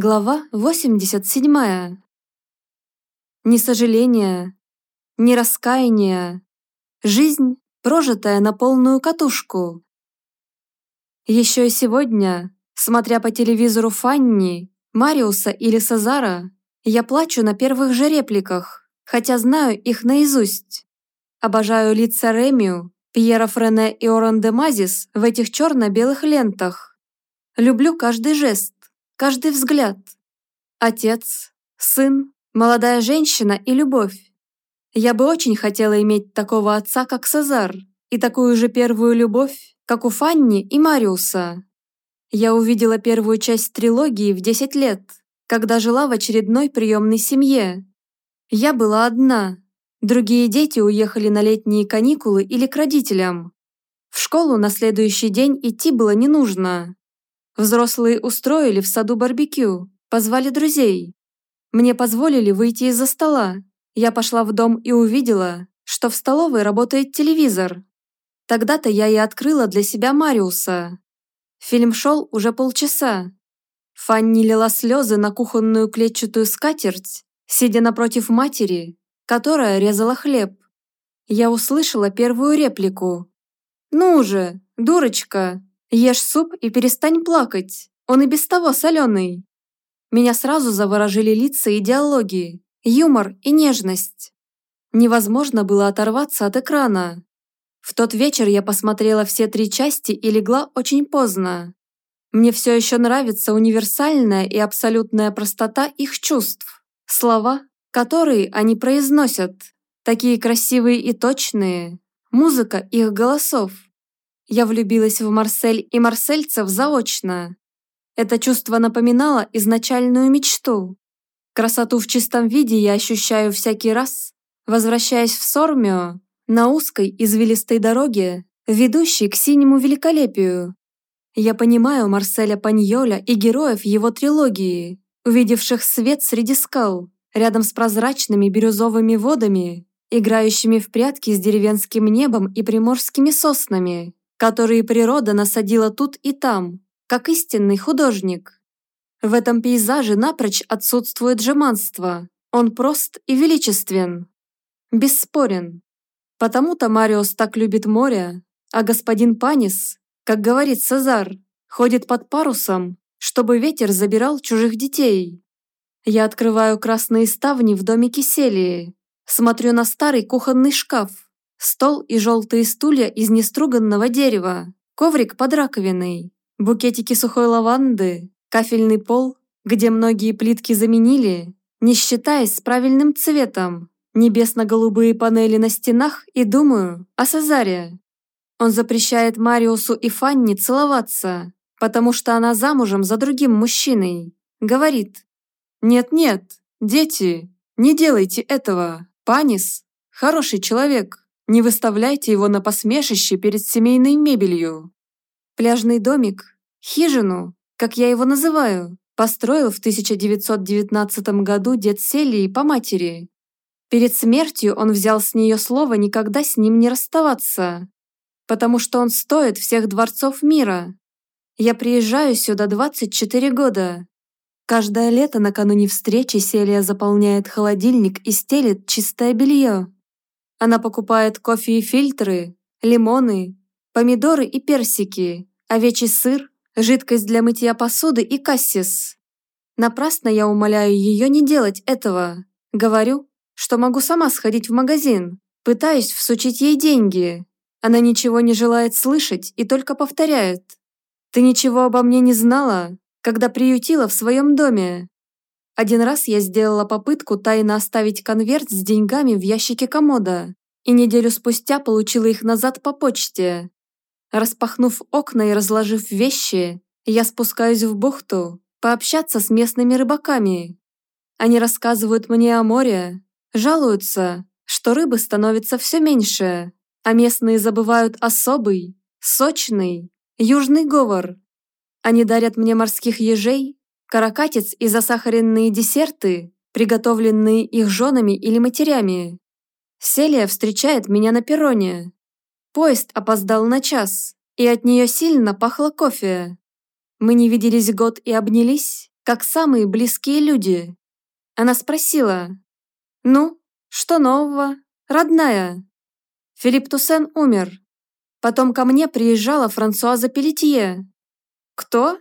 Глава 87. Ни сожаления, ни раскаяния. Жизнь, прожитая на полную катушку. Еще и сегодня, смотря по телевизору Фанни, Мариуса или Сазара, я плачу на первых же репликах, хотя знаю их наизусть. Обожаю лица Ремиу, Пьера Френе и Оран де Мазис в этих черно-белых лентах. Люблю каждый жест, каждый взгляд. Отец, сын, молодая женщина и любовь. Я бы очень хотела иметь такого отца, как Сазар, и такую же первую любовь, как у Фанни и Мариуса. Я увидела первую часть трилогии в 10 лет, когда жила в очередной приемной семье. Я была одна. Другие дети уехали на летние каникулы или к родителям. В школу на следующий день идти было не нужно. Взрослые устроили в саду барбекю, позвали друзей. Мне позволили выйти из-за стола. Я пошла в дом и увидела, что в столовой работает телевизор. Тогда-то я и открыла для себя Мариуса. Фильм шел уже полчаса. Фанни лила слезы на кухонную клетчатую скатерть, сидя напротив матери, которая резала хлеб. Я услышала первую реплику. «Ну же, дурочка, Ешь суп и перестань плакать, он и без того соленый. Меня сразу заворожили лица и диалоги, юмор и нежность. Невозможно было оторваться от экрана. В тот вечер я посмотрела все три части и легла очень поздно. Мне все еще нравится универсальная и абсолютная простота их чувств, слова, которые они произносят, такие красивые и точные, музыка их голосов. Я влюбилась в Марсель и марсельцев заочно. Это чувство напоминало изначальную мечту. Красоту в чистом виде я ощущаю всякий раз, возвращаясь в Сормио, на узкой извилистой дороге, ведущей к синему великолепию. Я понимаю Марселя Паньоля и героев его трилогии, увидевших свет среди скал, рядом с прозрачными бирюзовыми водами, играющими в прятки с деревенским небом и приморскими соснами которые природа насадила тут и там, как истинный художник. В этом пейзаже напрочь отсутствует жеманство, он прост и величествен. Бесспорен. Потому-то Мариус так любит море, а господин Панис, как говорит Цезар, ходит под парусом, чтобы ветер забирал чужих детей. Я открываю красные ставни в домике Селии, смотрю на старый кухонный шкаф, Стол и желтые стулья из неструганного дерева, коврик под раковиной, букетики сухой лаванды, кафельный пол, где многие плитки заменили, не считаясь с правильным цветом, небесно-голубые панели на стенах и думаю о Сазаре. Он запрещает Мариусу и Фанни целоваться, потому что она замужем за другим мужчиной. Говорит, «Нет-нет, дети, не делайте этого. Панис – хороший человек». Не выставляйте его на посмешище перед семейной мебелью. Пляжный домик, хижину, как я его называю, построил в 1919 году дед Селии по матери. Перед смертью он взял с нее слово никогда с ним не расставаться, потому что он стоит всех дворцов мира. Я приезжаю сюда 24 года. Каждое лето накануне встречи Селия заполняет холодильник и стелит чистое белье. Она покупает кофе и фильтры, лимоны, помидоры и персики, овечий сыр, жидкость для мытья посуды и кассис. Напрасно я умоляю ее не делать этого. Говорю, что могу сама сходить в магазин, пытаюсь всучить ей деньги. Она ничего не желает слышать и только повторяет. «Ты ничего обо мне не знала, когда приютила в своем доме. Один раз я сделала попытку тайно оставить конверт с деньгами в ящике комода, и неделю спустя получила их назад по почте. Распахнув окна и разложив вещи, я спускаюсь в бухту пообщаться с местными рыбаками. Они рассказывают мне о море, жалуются, что рыбы становится все меньше, а местные забывают особый, сочный, южный говор. Они дарят мне морских ежей каракатиц и засахаренные десерты, приготовленные их женами или матерями. Селия встречает меня на перроне. Поезд опоздал на час, и от нее сильно пахло кофе. Мы не виделись год и обнялись, как самые близкие люди. Она спросила, «Ну, что нового, родная?» Филипп Туссен умер. Потом ко мне приезжала Франсуаза Пелетье. «Кто?»